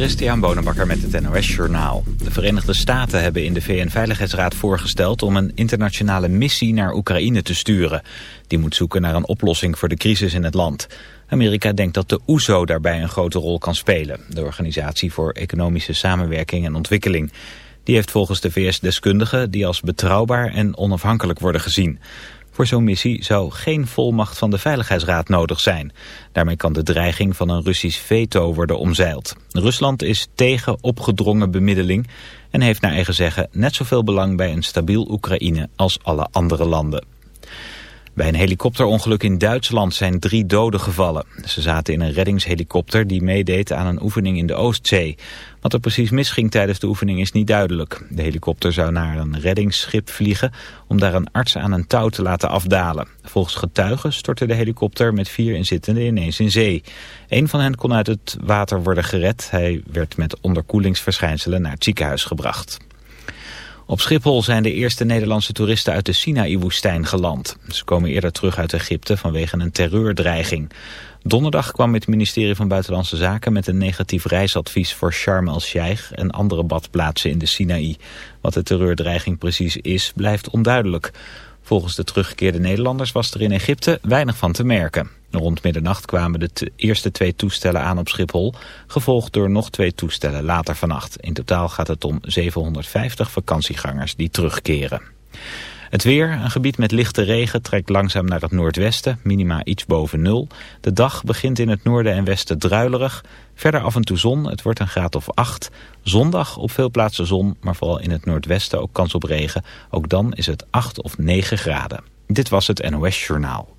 Christian Bonenbakker met het NOS Journaal. De Verenigde Staten hebben in de VN-veiligheidsraad voorgesteld... om een internationale missie naar Oekraïne te sturen. Die moet zoeken naar een oplossing voor de crisis in het land. Amerika denkt dat de OESO daarbij een grote rol kan spelen. De Organisatie voor Economische Samenwerking en Ontwikkeling. Die heeft volgens de VS deskundigen die als betrouwbaar en onafhankelijk worden gezien. Voor zo'n missie zou geen volmacht van de Veiligheidsraad nodig zijn. Daarmee kan de dreiging van een Russisch veto worden omzeild. Rusland is tegen opgedrongen bemiddeling en heeft naar eigen zeggen net zoveel belang bij een stabiel Oekraïne als alle andere landen. Bij een helikopterongeluk in Duitsland zijn drie doden gevallen. Ze zaten in een reddingshelikopter die meedeed aan een oefening in de Oostzee. Wat er precies misging tijdens de oefening is niet duidelijk. De helikopter zou naar een reddingsschip vliegen om daar een arts aan een touw te laten afdalen. Volgens getuigen stortte de helikopter met vier inzittenden ineens in zee. Een van hen kon uit het water worden gered. Hij werd met onderkoelingsverschijnselen naar het ziekenhuis gebracht. Op Schiphol zijn de eerste Nederlandse toeristen uit de Sinaï-woestijn geland. Ze komen eerder terug uit Egypte vanwege een terreurdreiging. Donderdag kwam het ministerie van Buitenlandse Zaken met een negatief reisadvies voor Sharm el-Sheikh en andere badplaatsen in de Sinaï. Wat de terreurdreiging precies is, blijft onduidelijk. Volgens de teruggekeerde Nederlanders was er in Egypte weinig van te merken. Rond middernacht kwamen de eerste twee toestellen aan op Schiphol, gevolgd door nog twee toestellen later vannacht. In totaal gaat het om 750 vakantiegangers die terugkeren. Het weer, een gebied met lichte regen, trekt langzaam naar het noordwesten, minima iets boven nul. De dag begint in het noorden en westen druilerig. Verder af en toe zon, het wordt een graad of 8. Zondag op veel plaatsen zon, maar vooral in het noordwesten ook kans op regen. Ook dan is het 8 of 9 graden. Dit was het NOS Journaal.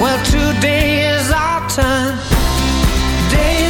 Well, today is our turn. Days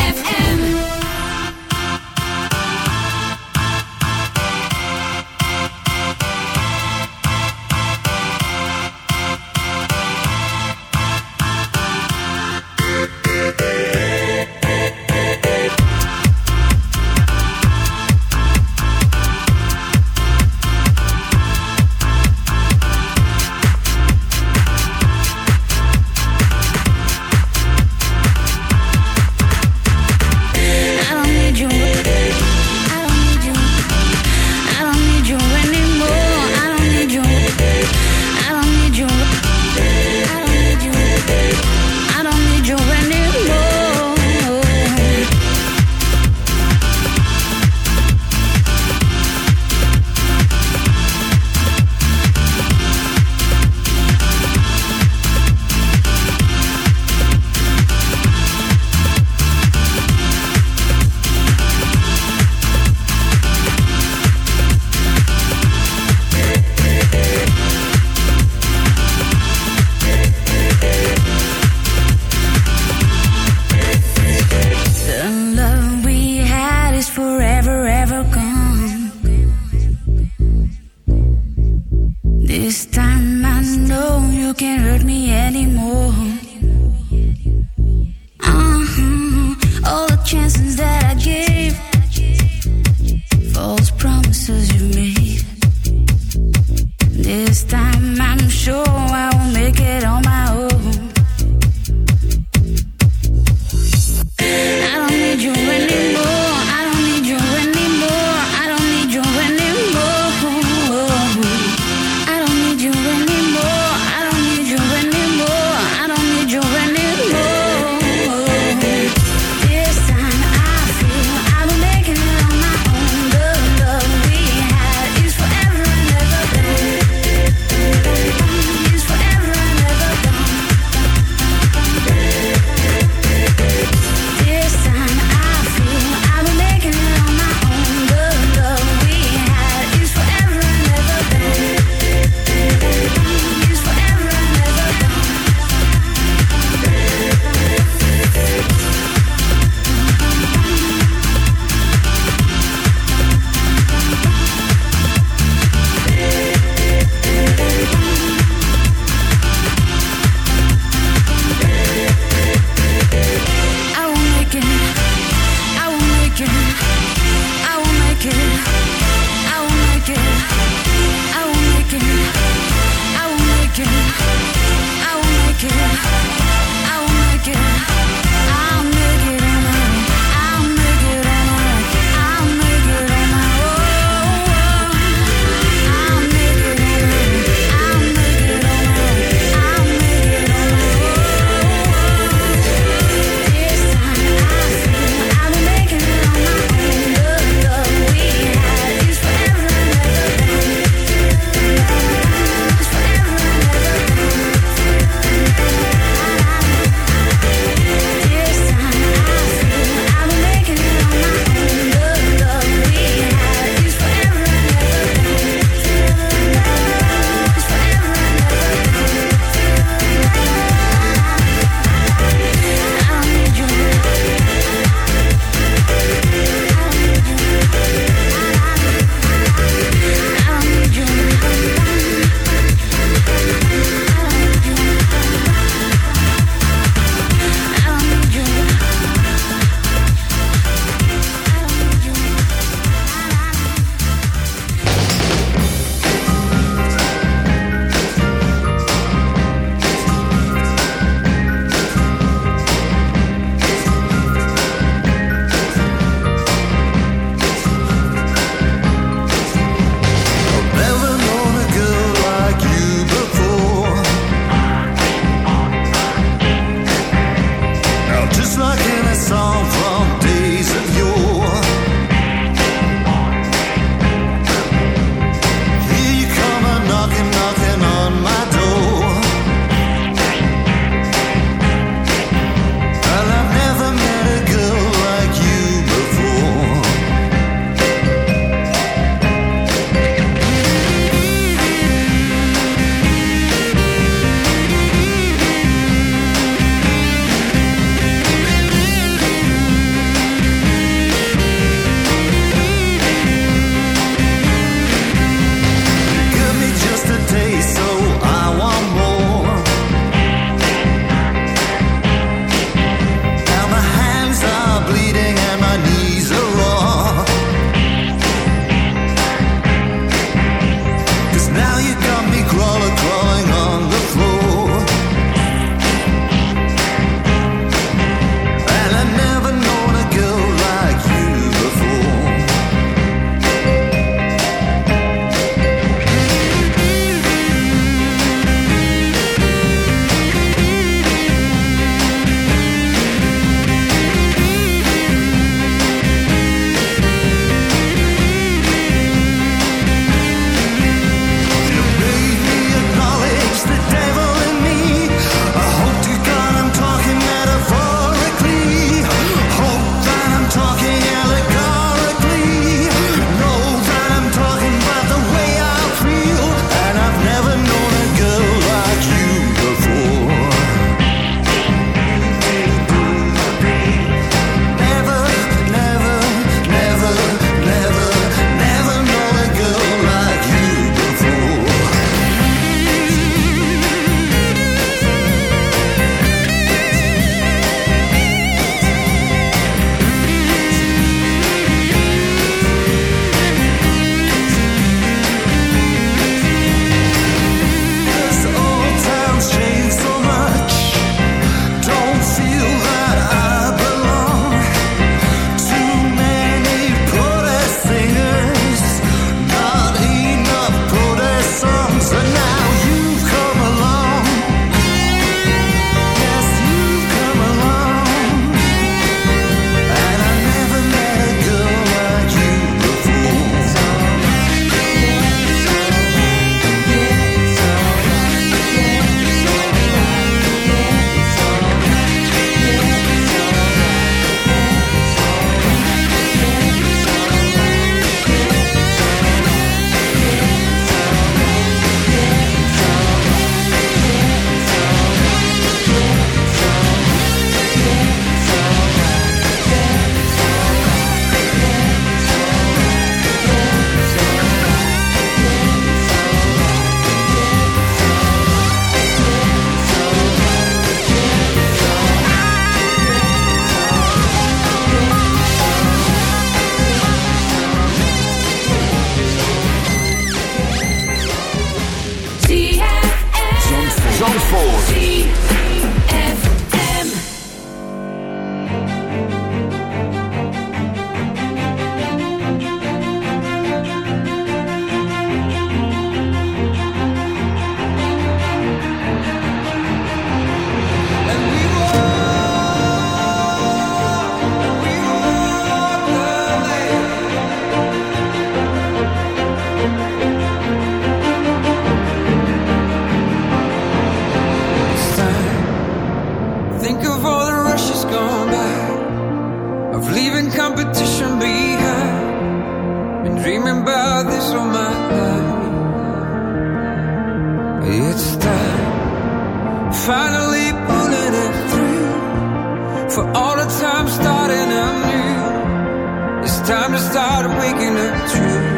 Time I run, yeah,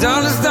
I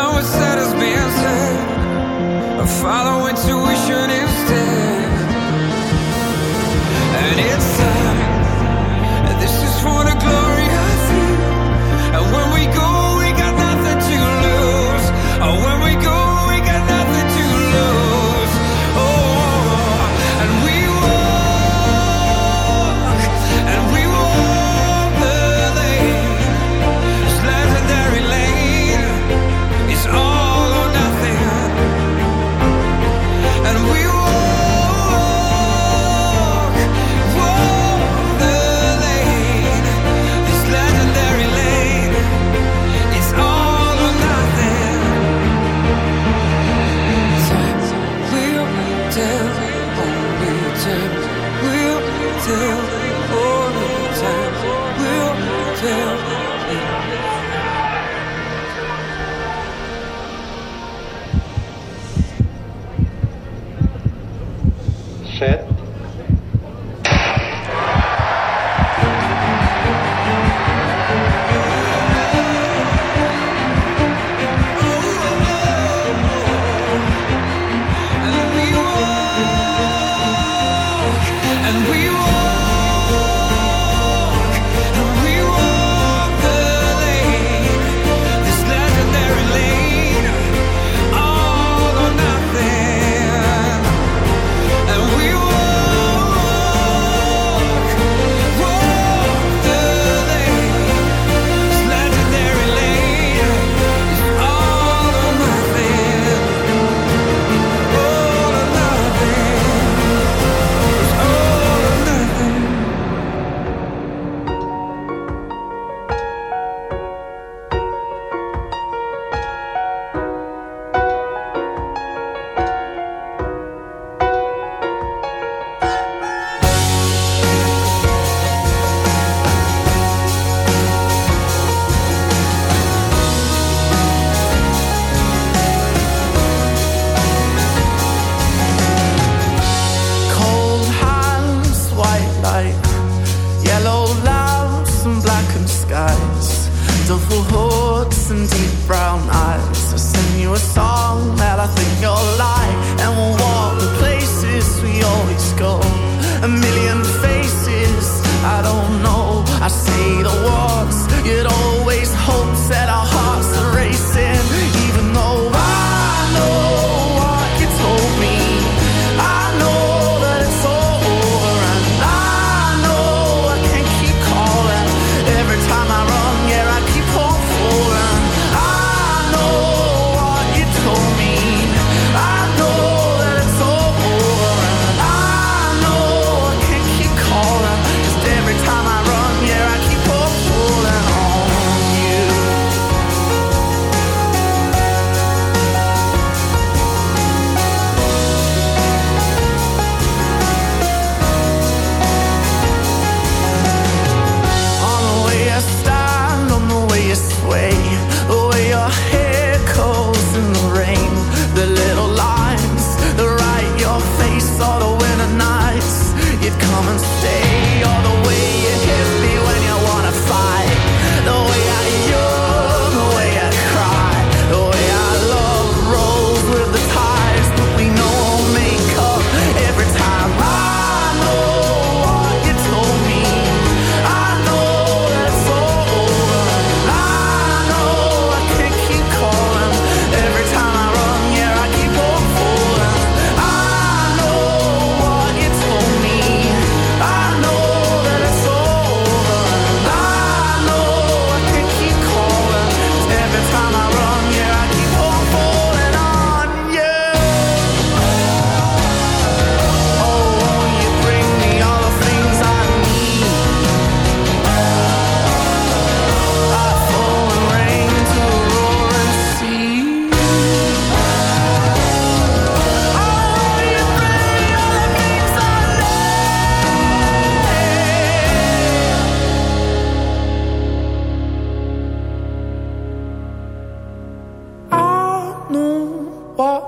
keep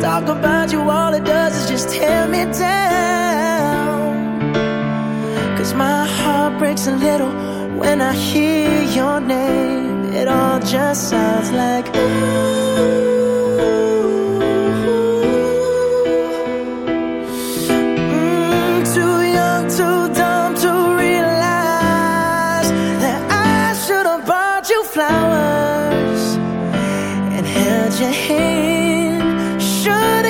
Talk about you. All it does is just tear me down. Cause my heart breaks a little when I hear your name. It all just sounds like ooh. flowers and held your hand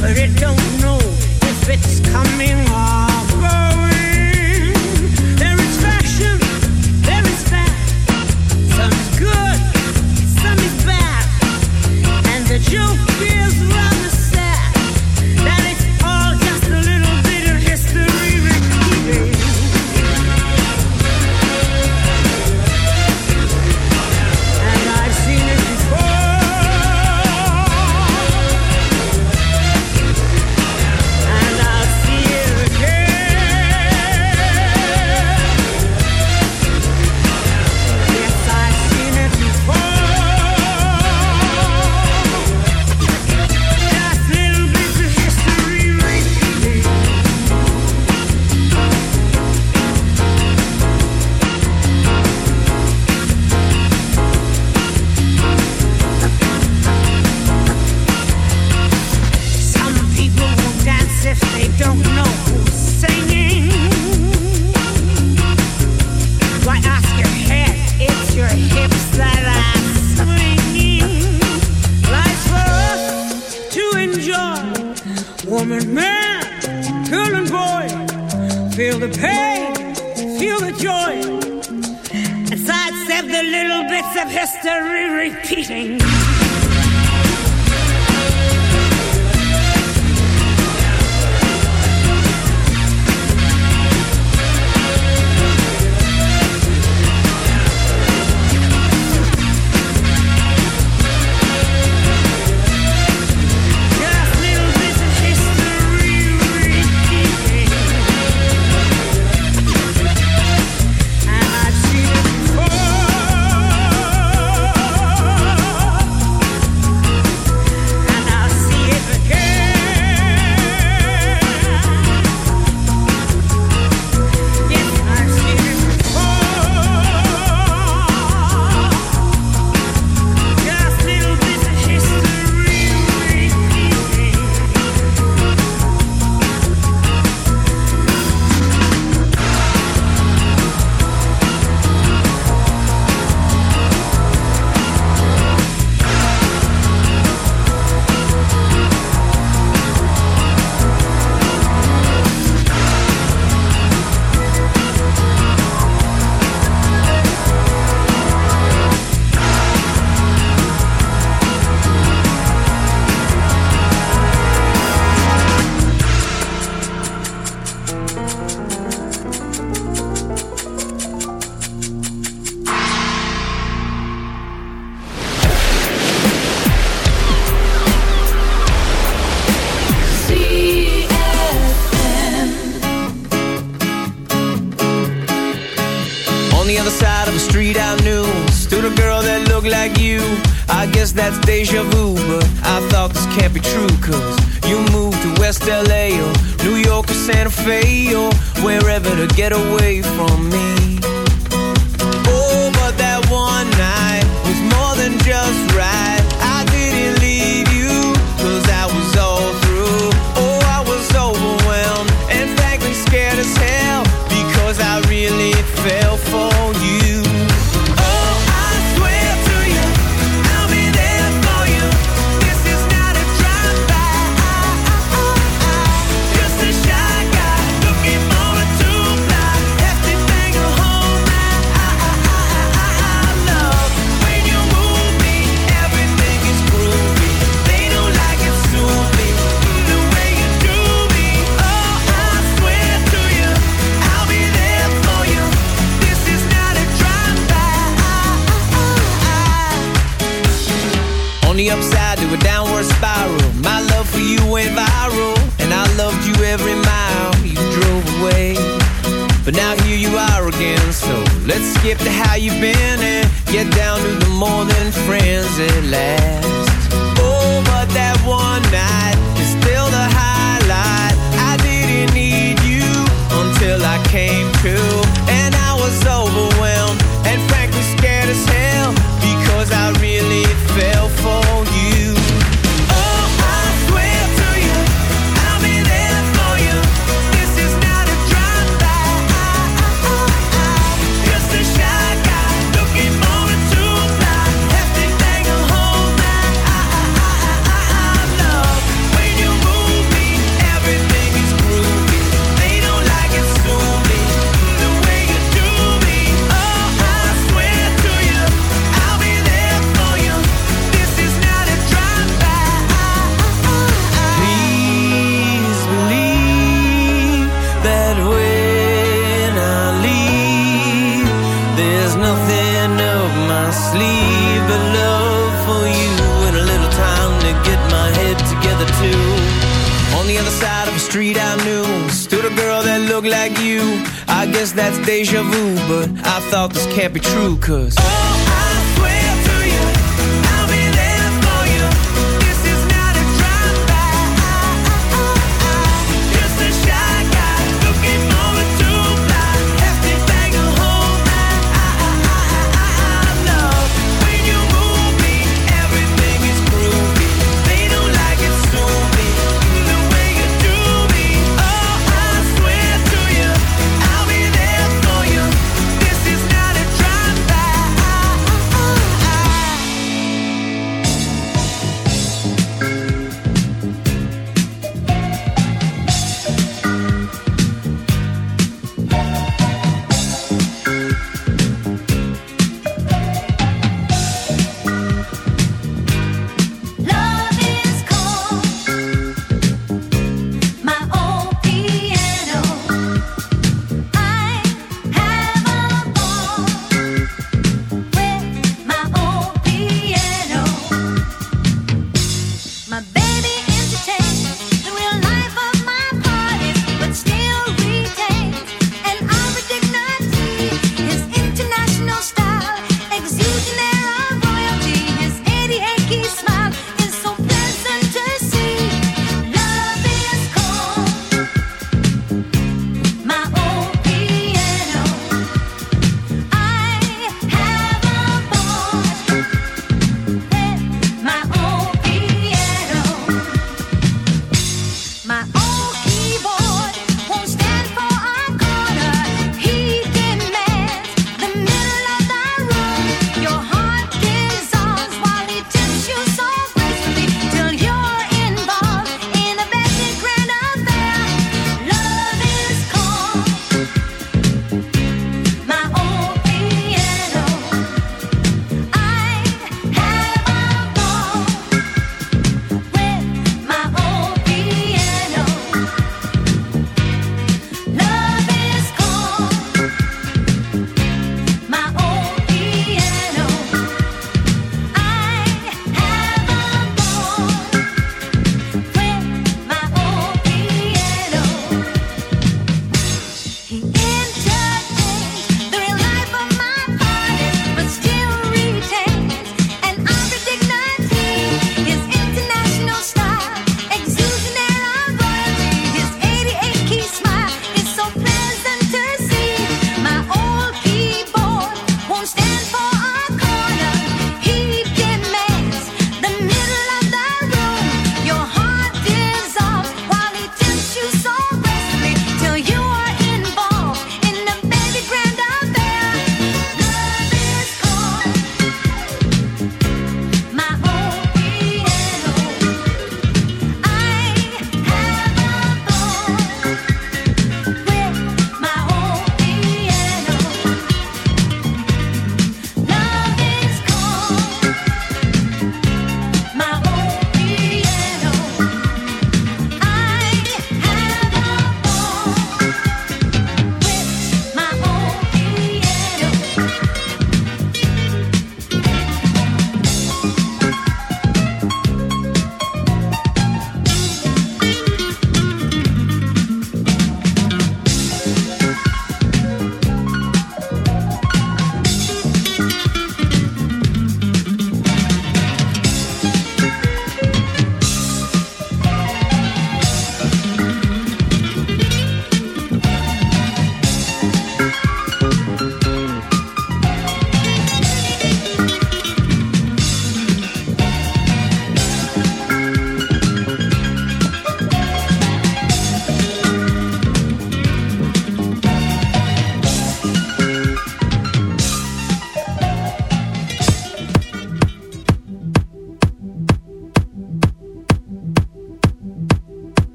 But it don't know if it's coming